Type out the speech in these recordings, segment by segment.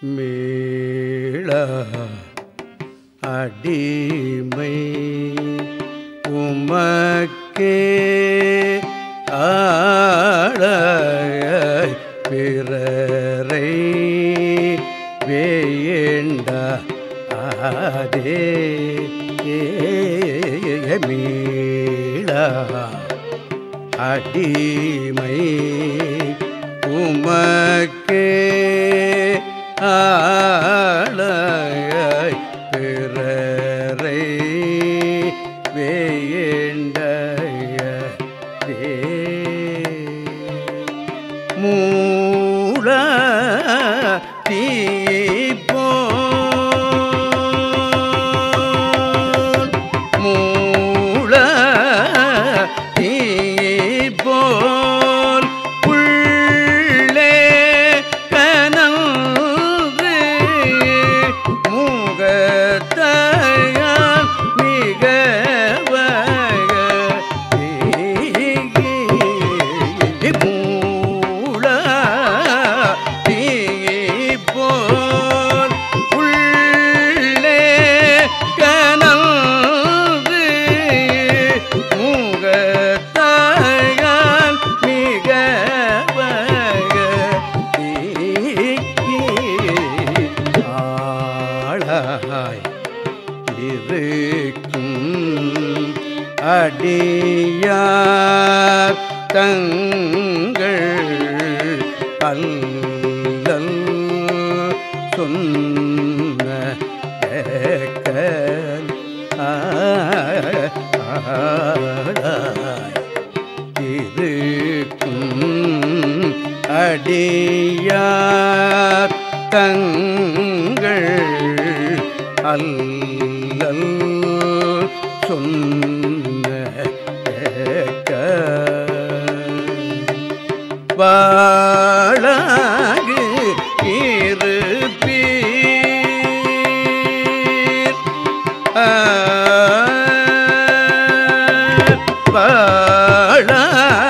மேள அடிமை உமக்கே ஆழ பிறரை வேண்ட அதே மீளா அடிமை உமக்கே ah, ah, ah. அடியார் தங்கள் அல்லல் சொன்ன கேக்கல் ஆளாய் இருக்கும் அடியார் தங்கள் அல்லல் சொன்ன வாழாகு இருப்பீர். பாழாகு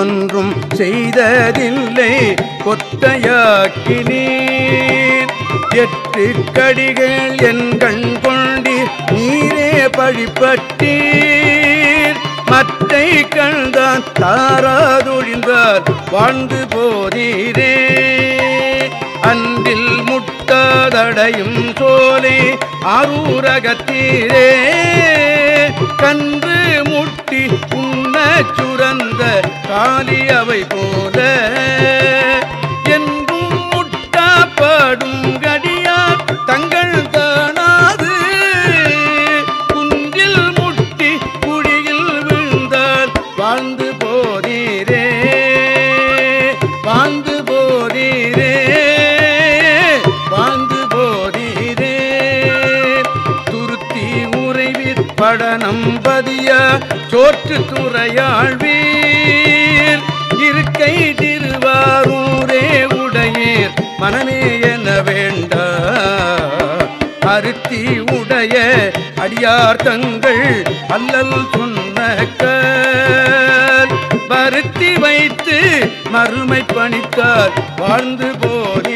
ஒன்றும் செய்ததில்லை. கொத்தையாக்கினீர். எட்டு கடிகள் என் கண் கொண்டீர். நீரே பழிப்பட்டீர் மத்தை கண்தான் தாராதொழிந்தார். வாழ்ந்து போதீரே. அன்றில் முட்டாதடையும் சோலை அரூரகத்தீரே. கன்று முட்டி உண்ண சுரந்த காலி அவை போல. படனம் சோற்று துறையாழ்வீர். இருக்கை திருவாரூரே உடையீர். மனமே என வேண்ட அருத்தி உடைய அடியார் தங்கள் அல்லல் சொன்ன கல். வைத்து மறுமை பணித்தார். வாழ்ந்து போனீரே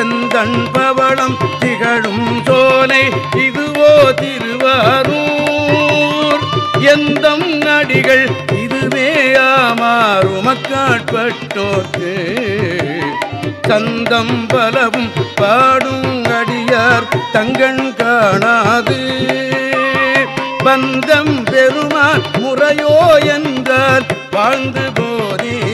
செந்தன் பவளம் திகழும் சோலை இதுவோ திருவாரூர். எந்தம் நடிகள் இதுவே ஆமாறு சந்தம் பலவும் பாடும் அடியார் தங்கண் காணாது. பந்தம் பெருமான் முறையோ என்றால் வாழ்ந்து போதே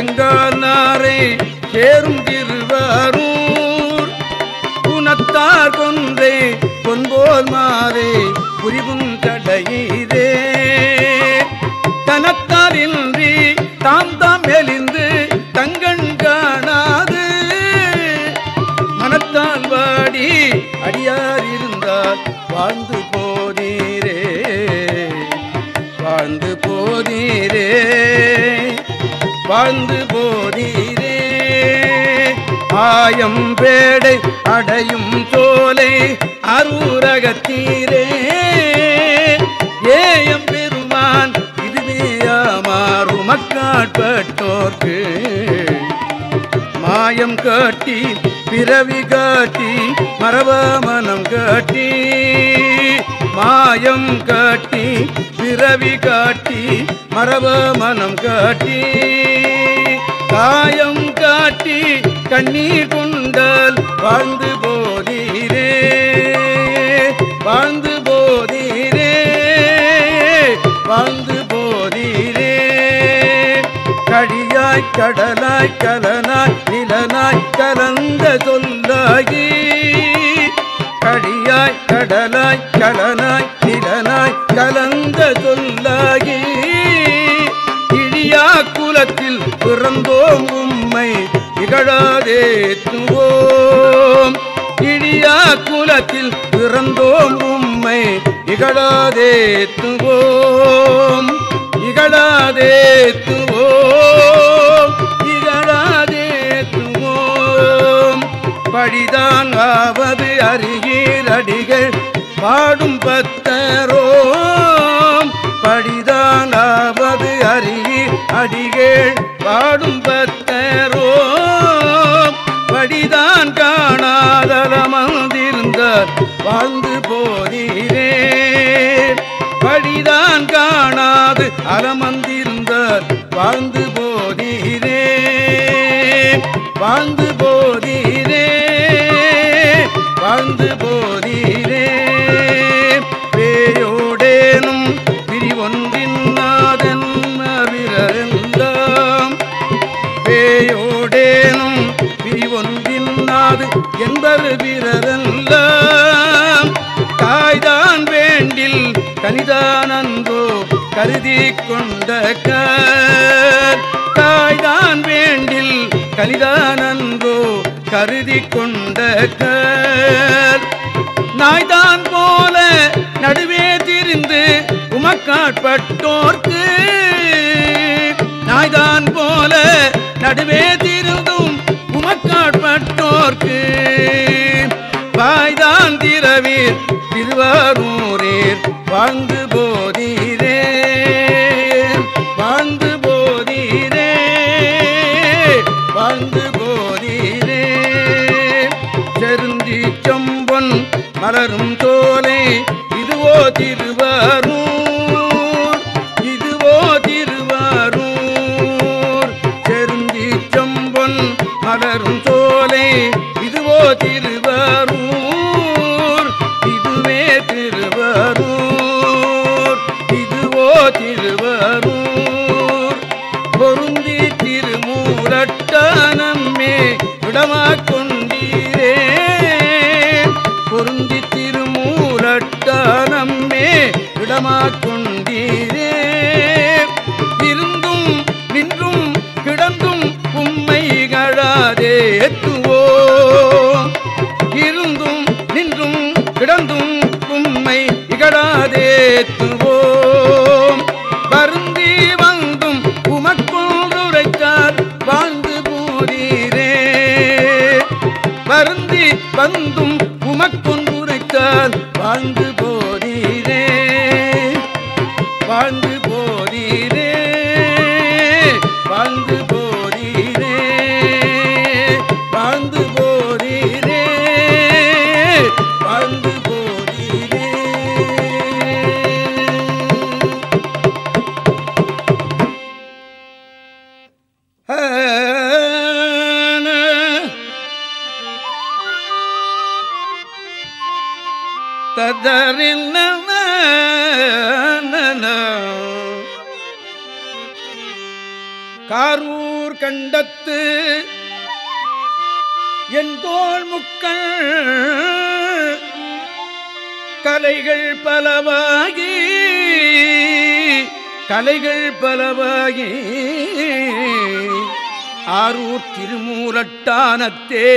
செங்கானாரை சேரும் திருவாரூர். குணத்தார் கொன்றை கொன்போர் மாறே புரிவும் தடையீரே தனத்தாரின்றி தாம் தாம் மெலிந்து தங்கண் காணாது. மனத்தால் வாடி அடியார் இருந்தால் வாழ்ந்து போதீரே வாழ்ந்து போதீரே வாழ்ந்து போதீரே ஆயம் பேடை அடையும் சோலை அரூரகத்தீரே. ஏயம் பெருமான் இதுவேயாமாறு மக்காட்பட்டோர்க்கு. மாயம் காட்டி பிறவி காட்டி மரப மனம் காட்டி. மாயம் காட்டி பிறவி காட்டி மரப மனம் காட்டி. காயம் காட்டி கண்ணீர் கொண்டால் வாழ்ந்து போதீரே வாழ்ந்து போதீரே வாழ்ந்து போதீரே. கழியாய் கடலாய் கலனாய் நிலனாய் கலந்த சொல்லாகி கடலாய் கடலாய் கடனாய் நிலனாய் கலந்த சொல்லாகி இடியா குலத்தில் பிறந்தோம் உம்மை இகழாதேத்துவோம் இடியா குலத்தில் பிறந்தோம் உம்மை இகழாதேத்துவோம் இகழாதேத்துவோம் இகழாதேத்துவோம் படிதான் ஆவது அருகீர் அடிகள் பாடும் பத்தரோம். படிதானாவது ஆவது அடிகள் பாடும் பத்தரோம். படிதான் காணாதலமர்ந்திருந்தார் வாழ்ந்து போதீரே படிதான் காணாது அலமந்திருந்தார் வாழ்ந்து போதீரே வாழ்ந்து போதி கனிதானந்தோ கருதி கொண்ட கர். தாய்தான் வேண்டில் கனிதானந்தோ கருதி கொண்ட நாய்தான் போல நடுவே திரிந்து உமக்காட்பட்டோர்க்கு. நாய்தான் போல நடுவே திருந்தும் உமக்காட்பட்டோர்க்கு. பாய்தான் திரவீர் திருவாரூர் வாழ்ந்து போதீரே வாழ்ந்து போதீரே வாழ்ந்து போதீரே. செருந்தி செம்பொன் மலரும் தோலை இதுவோ திருவாரூர் கொண்டீரே. பொருந்தி திருமூரட்டானம்மே விடமாக் கொண்டீரே. இருந்தும் நின்றும் கிடந்தும் உம்மைகளாதே எத்துவோம் இருந்தும் நின்றும் கிடந்தும் உம்மை இகழாதேத்துவோம் வருந்தி வந்தும் உமக்கொன்றுரைத்தால் வாழ்ந்து கண்டத்து என் தோல் முக்கள் கலைகள் பலவாகி கலைகள் பலவாகி ஆரூர் திருமூலட்டானத்தே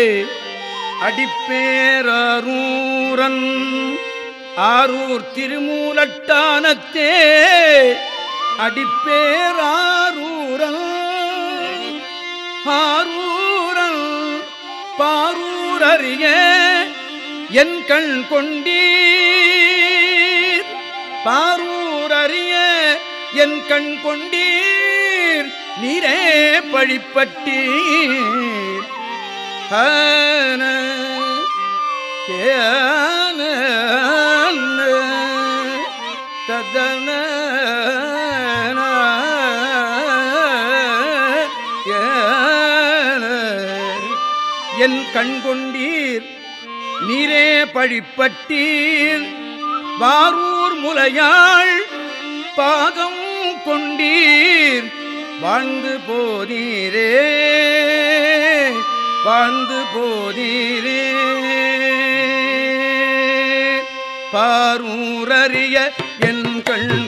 அடிப்பேரூரன் ஆரூர் திருமூலட்டானத்தே அடிப்பேரூரன் ஆரூரல் பாரூரறிய என் கண் கொண்டீர். பாரூரறிய என் கண் கொண்டீர். நீரே பழிப்பட்டீர். ஏன ததன கண்கொண்டீர். நீரே பழிப்பட்டீர். வாரூர் முலையாள் பாகம் கொண்டீர். வாழ்ந்து போதீரே வாழ்ந்து போதீரே. பாரூரறிய என் கண்